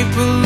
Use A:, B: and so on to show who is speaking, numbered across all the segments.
A: I believe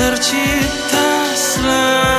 A: tercipta selalu